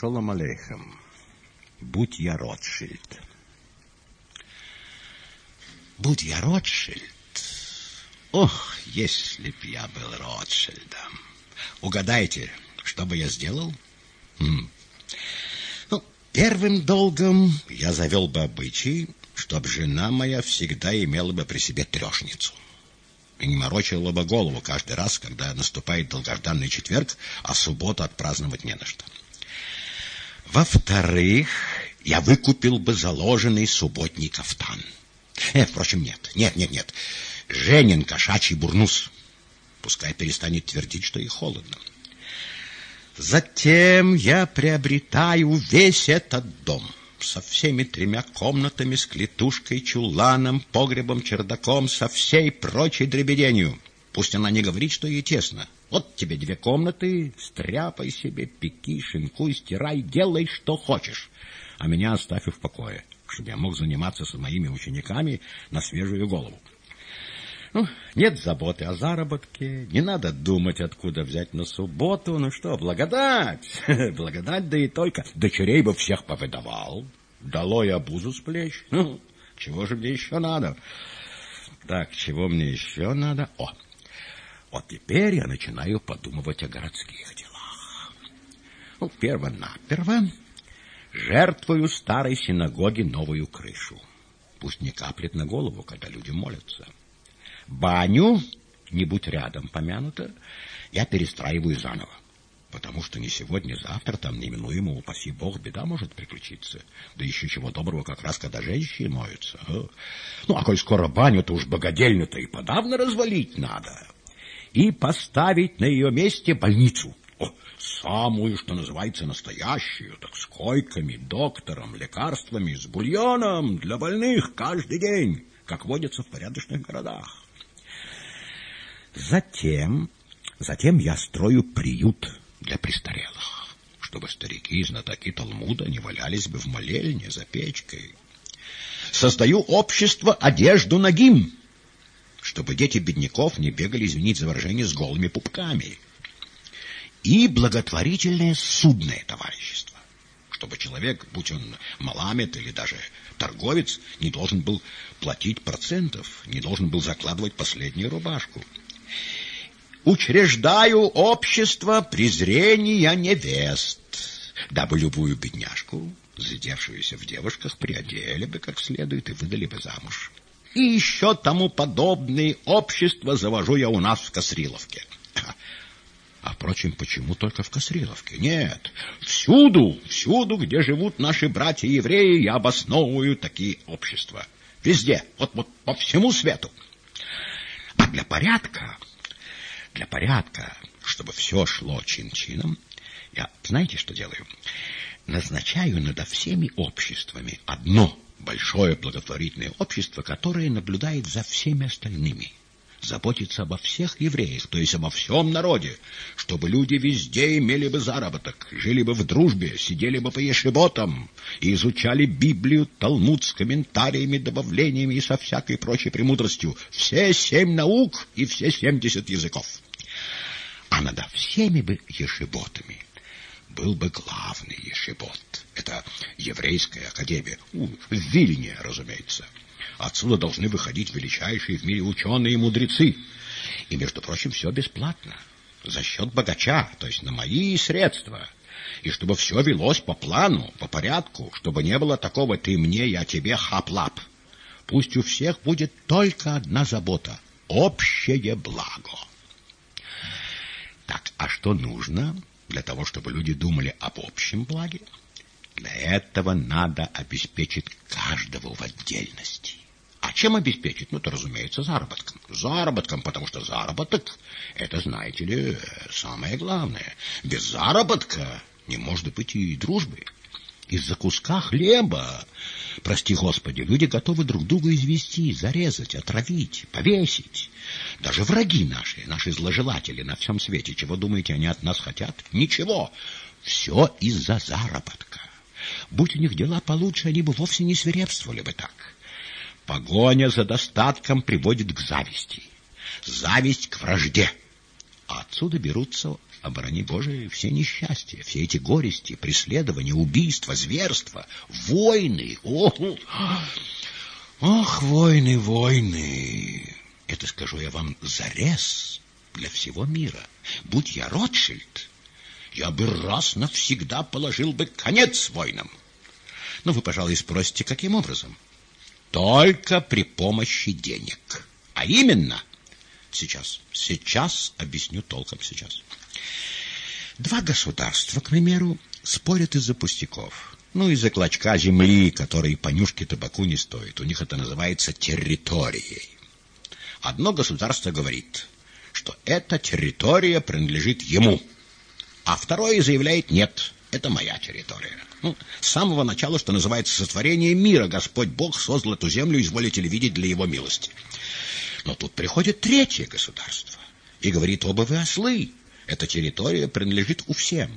Шолом алейхем. Будь я Ротшильд. Будь я Ротшильд. Ох, если б я был Ротшильдом. Угадайте, что бы я сделал? Хм. Ну, первым долгом я завел бы обычай, чтоб жена моя всегда имела бы при себе трешницу и не морочила бы голову каждый раз, когда наступает долгожданный четверг, а субботу отпраздновать не на что. Во-вторых, я выкупил бы заложенный субботний кафтан. Э, впрочем, нет, нет, нет, нет. Женин кошачий бурнус. Пускай перестанет твердить, что и холодно. Затем я приобретаю весь этот дом со всеми тремя комнатами, с клетушкой, чуланом, погребом, чердаком, со всей прочей дребеденью. Пусть она не говорит, что ей тесно. Вот тебе две комнаты, стряпай себе, пеки, шинкуй, стирай, делай, что хочешь. А меня оставь в покое, чтобы я мог заниматься с моими учениками на свежую голову. Ну, нет заботы о заработке, не надо думать, откуда взять на субботу. Ну что, благодать, благодать, да и только. Дочерей бы всех повыдавал, долой обузу с плеч. Ну, чего же мне еще надо? Так, чего мне еще надо? О, вот теперь я начинаю подумывать о городских делах. Ну, перво-наперво жертвую старой синагоге новую крышу. Пусть не каплет на голову, когда люди молятся. Баню, не будь рядом помянуто, я перестраиваю заново. Потому что не сегодня, завтра там неминуемо, упаси бог, беда может приключиться. Да еще чего доброго, как раз когда женщины моются. А? Ну, а коль скоро баню-то уж богадельню-то и подавно развалить надо. И поставить на ее месте больницу. О, самую, что называется, настоящую, так с койками, доктором, лекарствами, с бульоном для больных каждый день, как водится в порядочных городах. Затем, затем я строю приют для престарелых, чтобы старики и знатоки Талмуда не валялись бы в молельне за печкой. Создаю общество одежду ногим, чтобы дети бедняков не бегали, извините за выражение, с голыми пупками. И благотворительное судное товарищество, чтобы человек, будь он маламет или даже торговец, не должен был платить процентов, не должен был закладывать последнюю рубашку учреждаю общество презрения невест, дабы любую бедняжку, задевшуюся в девушках, приодели бы как следует и выдали бы замуж. И еще тому подобные общества завожу я у нас в Косриловке. А, впрочем, почему только в Косриловке? Нет, всюду, всюду, где живут наши братья-евреи, я обосновываю такие общества. Везде, вот, вот по всему свету. А для порядка для порядка, чтобы все шло чин-чином, я, знаете, что делаю? Назначаю над всеми обществами одно большое благотворительное общество, которое наблюдает за всеми остальными, заботится обо всех евреях, то есть обо всем народе, чтобы люди везде имели бы заработок, жили бы в дружбе, сидели бы по ешеботам и изучали Библию, Талмуд с комментариями, добавлениями и со всякой прочей премудростью, все семь наук и все семьдесят языков. А над всеми бы ешеботами был бы главный ешебот. Это еврейская академия, в Вильне, разумеется. Отсюда должны выходить величайшие в мире ученые и мудрецы. И, между прочим, все бесплатно. За счет богача, то есть на мои средства. И чтобы все велось по плану, по порядку, чтобы не было такого «ты мне, я тебе, хап-лап». Пусть у всех будет только одна забота — общее благо. Так, а что нужно для того, чтобы люди думали об общем благе? Для этого надо обеспечить каждого в отдельности. А чем обеспечить? Ну, то, разумеется, заработком. Заработком, потому что заработок — это, знаете ли, самое главное. Без заработка не может быть и дружбы. Из-за куска хлеба, прости господи, люди готовы друг друга извести, зарезать, отравить, повесить. Даже враги наши, наши зложелатели на всем свете, чего думаете, они от нас хотят? Ничего. Все из-за заработка. Будь у них дела получше, они бы вовсе не свирепствовали бы так. Погоня за достатком приводит к зависти. Зависть к вражде. А отсюда берутся оборони Боже, все несчастья, все эти горести, преследования, убийства, зверства, войны. Ох, ох, войны, войны. Это, скажу я вам, зарез для всего мира. Будь я Ротшильд, я бы раз навсегда положил бы конец войнам. Ну, вы, пожалуй, спросите, каким образом? Только при помощи денег. А именно... Сейчас, сейчас объясню толком сейчас. Два государства, к примеру, спорят из-за пустяков. Ну, из-за клочка земли, который понюшки табаку не стоит. У них это называется территорией. Одно государство говорит, что эта территория принадлежит ему, а второе заявляет «нет, это моя территория». Ну, с самого начала, что называется, сотворение мира Господь Бог создал эту землю, изволите ли видеть, для его милости. Но тут приходит третье государство и говорит, оба вы ослы, эта территория принадлежит у всем.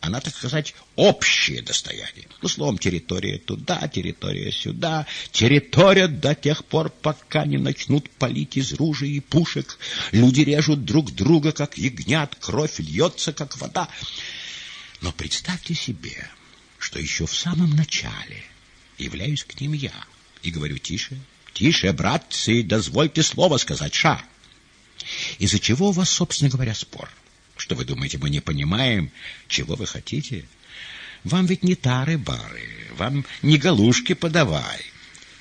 Она, так сказать, общее достояние. Ну, словом, территория туда, территория сюда. Территория до тех пор, пока не начнут палить из ружей и пушек. Люди режут друг друга, как ягнят, кровь льется, как вода. Но представьте себе, что еще в самом начале являюсь к ним я и говорю «Тише, тише, братцы, дозвольте слово сказать, ша». Из-за чего у вас, собственно говоря, спор? Что вы думаете, мы не понимаем, чего вы хотите? Вам ведь не тары-бары, вам не галушки подавай.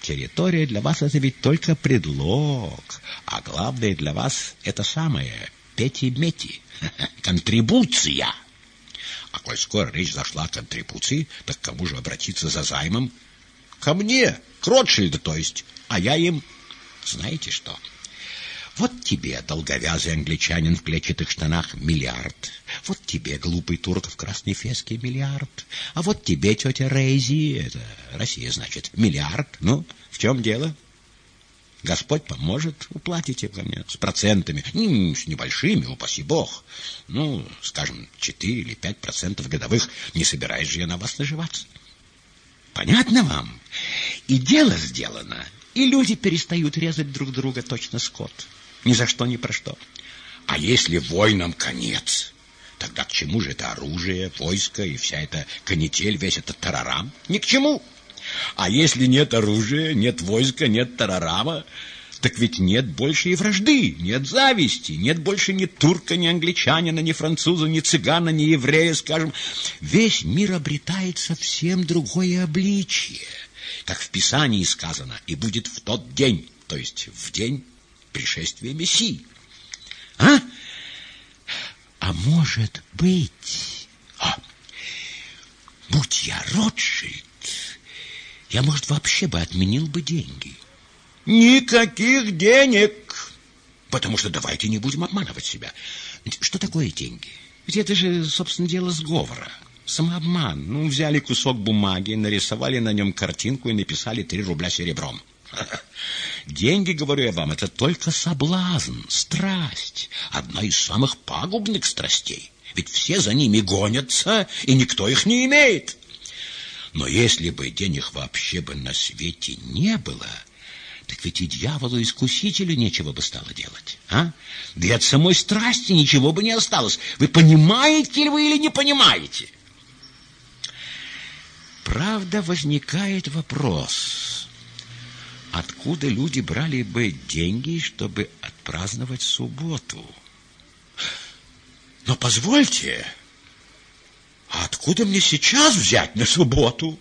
Территория для вас — это ведь только предлог, а главное для вас — это самое пети-мети, контрибуция. А коль скоро речь зашла о контрибуции, так к кому же обратиться за займом? Ко мне, к Ротшильду, то есть, а я им... Знаете что? Вот тебе, долговязый англичанин в клетчатых штанах, миллиард. Вот тебе, глупый турк в красной феске, миллиард. А вот тебе, тетя Рейзи, это Россия, значит, миллиард. Ну, в чем дело? Господь поможет, уплатите ко мне с процентами, не, с небольшими, упаси Бог. Ну, скажем, четыре или пять процентов годовых. Не собираюсь же я на вас наживаться. Понятно вам? И дело сделано, и люди перестают резать друг друга точно скот. Ни за что, ни про что. А если войнам конец, тогда к чему же это оружие, войско и вся эта канитель, весь этот тарарам? Ни к чему. А если нет оружия, нет войска, нет тарарама, так ведь нет больше и вражды, нет зависти, нет больше ни турка, ни англичанина, ни француза, ни цыгана, ни еврея, скажем. Весь мир обретает совсем другое обличие, как в Писании сказано, и будет в тот день, то есть в день пришествия Мессии. А? А может быть... А, будь я Ротшильд, я, может, вообще бы отменил бы деньги. Никаких денег! Потому что давайте не будем обманывать себя. Что такое деньги? Ведь это же, собственно, дело сговора. Самообман. Ну, взяли кусок бумаги, нарисовали на нем картинку и написали три рубля серебром. Деньги, говорю я вам, это только соблазн, страсть, одна из самых пагубных страстей. Ведь все за ними гонятся, и никто их не имеет. Но если бы денег вообще бы на свете не было, так ведь и дьяволу-искусителю нечего бы стало делать, а? Да и от самой страсти ничего бы не осталось. Вы понимаете ли вы или не понимаете? Правда, возникает вопрос, откуда люди брали бы деньги, чтобы отпраздновать субботу? Но позвольте, а откуда мне сейчас взять на субботу?